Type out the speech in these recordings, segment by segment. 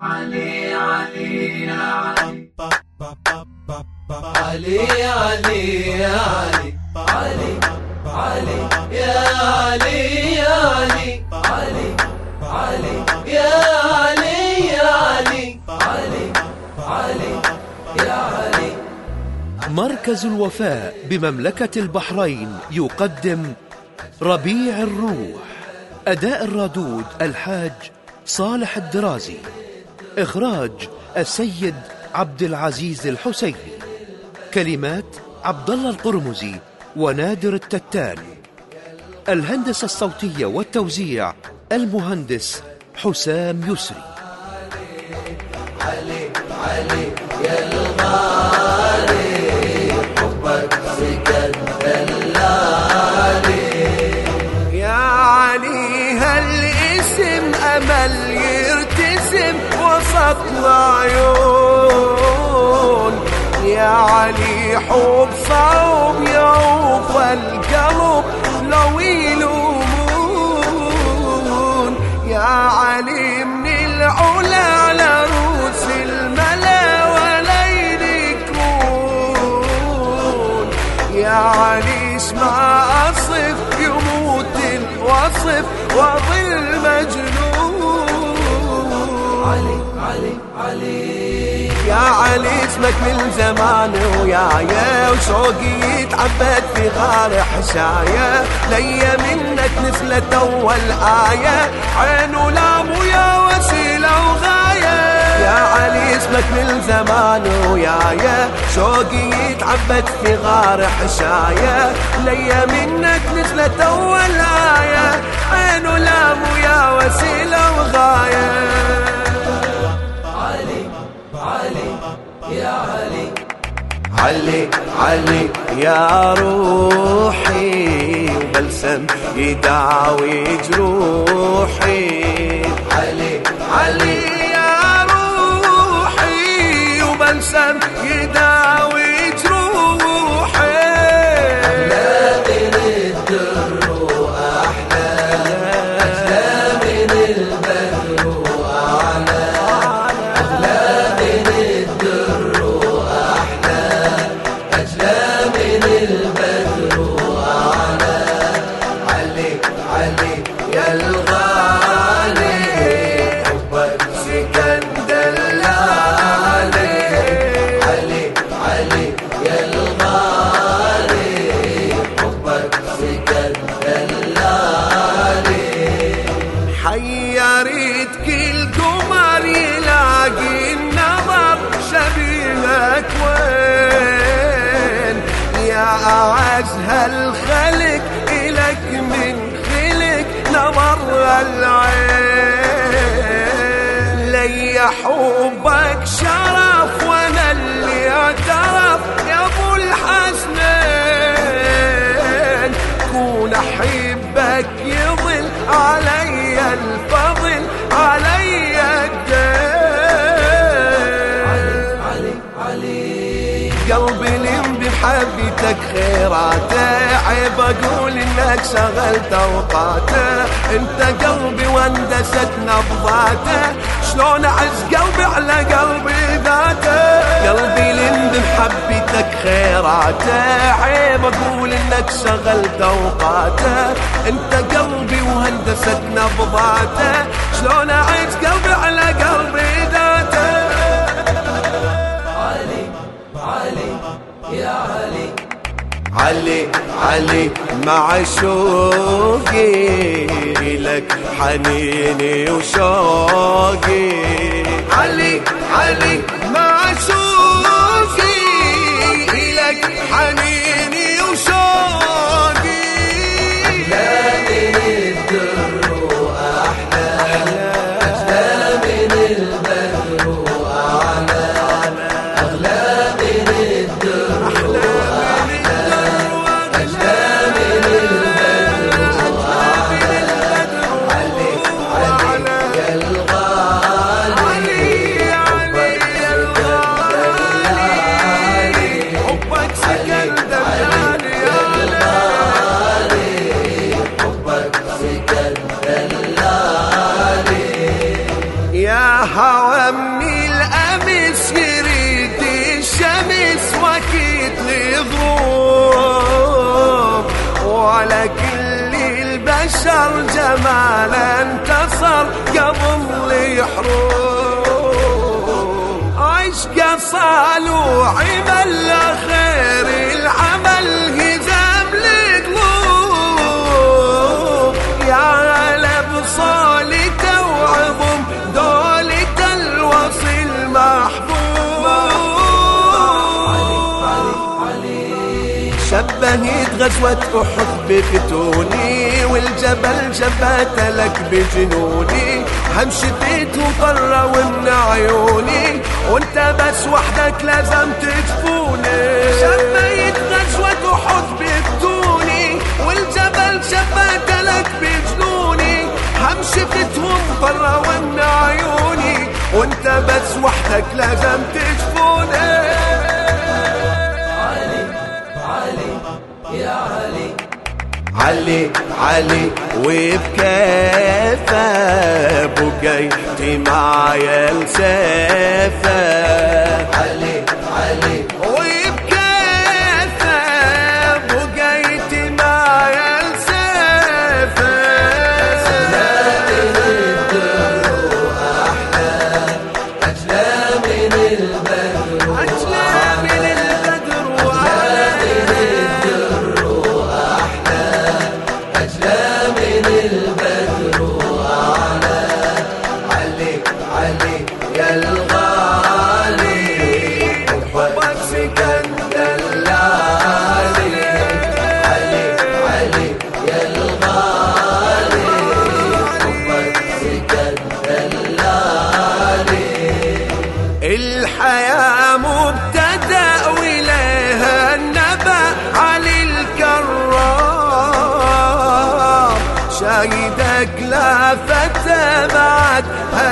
علي علي يا علي. علي علي يا علي. علي علي يا علي يا علي. علي علي يا علي يا علي. علي علي يا علي. مركز الوفاء بمملكة البحرين يقدم ربيع الروح. أداء الرادود الحاج صالح الدرازي. إخراج السيد عبد العزيز الحسيني كلمات عبد الله القرمزي ونادر التتان الهندسة الصوتية والتوزيع المهندس حسام يسري. علي علي يا الغالي حبك سكن وسط العيون يا علي حب صوب يوف القلب لو يلومون يا علي من العلا على روس الملا ولا يذكرون يا علي اسمع أصف يموت الوصف وظل مجنون. علي علي يا علي اسمك من زمان ويايا وشوقي يتعبد في غار حشايا ليا منك نزلت اول آية عين ولام ويا وسيلة وغاية. يا علي اسمك من زمان ويايا شوقي يتعبد في غار حشايا ليا منك نزلت اول آية عين ولام ويا وسيلة وغاية. يا علي علي علي يا روحي. وبلسم يداوي جروحي. علي علي يا روحي. وبلسم يداوي 哦 بحبيتك خيراته. عيب أقول إنك شغلت أوقاته. أنت قلبي واندست نبضاته. شلون أعز قلبي على قلبي ذاته؟ قلبي لم بحبيتك خيراته. عيب أقول إنك شغلت أوقاته. أنت قلبي وهندست نبضاته. شلون أعز قلبي على قلبي علي علي مع شوقي لك حنيني وشوقي. علي علي مع شوقي. البشر جمالا انتصر قبل الحروب عشق صالوا عمل خير العمل هزام القلوب يا لبصالته وعظم دولة الوصي المحبوب شبهت غزوة أحد بفتوني والجبل جبات لك بجنوني. همشتيت وطرة ومن عيوني. وانت بس وحدك لازم تجفوني. شبهت غزوة أحد بفتوني والجبل جبات لك بجنوني. همشتتهم طرة ومن عيوني. وانت بس وحدك لازم تجفوني. علي علي وبكيفة بقيت معايا السيفة علي علي.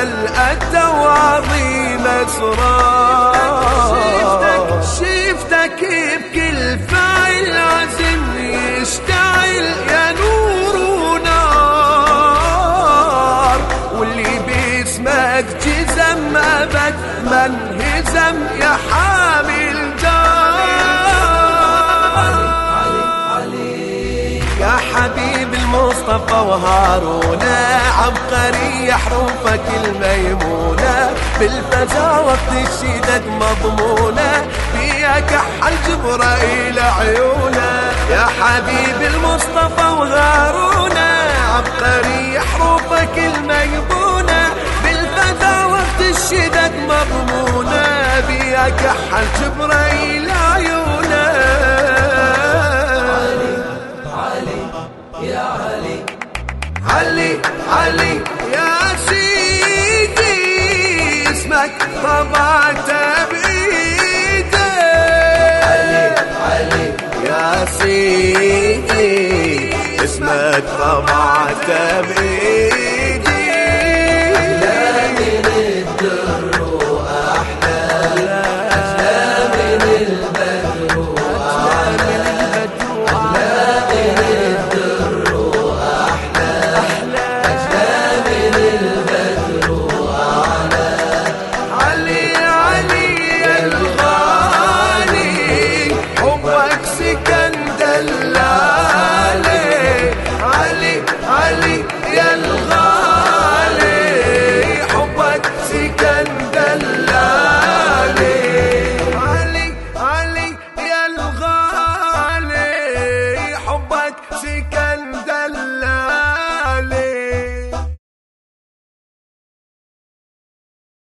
هل أتى وعظيم أسرار شفتك بكل فعل عزم يشتعل يا نور ونار. واللي باسمك جزم أبد من هزم يا حامل جار يا حبيب المصطفى وهارون عبقري حروفك الميمونة بالفزا وقت الشدد مضمونة فيها كحل جبرائيل عيونة. يا حبيب المصطفى وهارون عبقري حروفك الميمونة بالفزا وقت الشدد مضمونة فيها كحل جبرائيل سيدي اسمك طبعت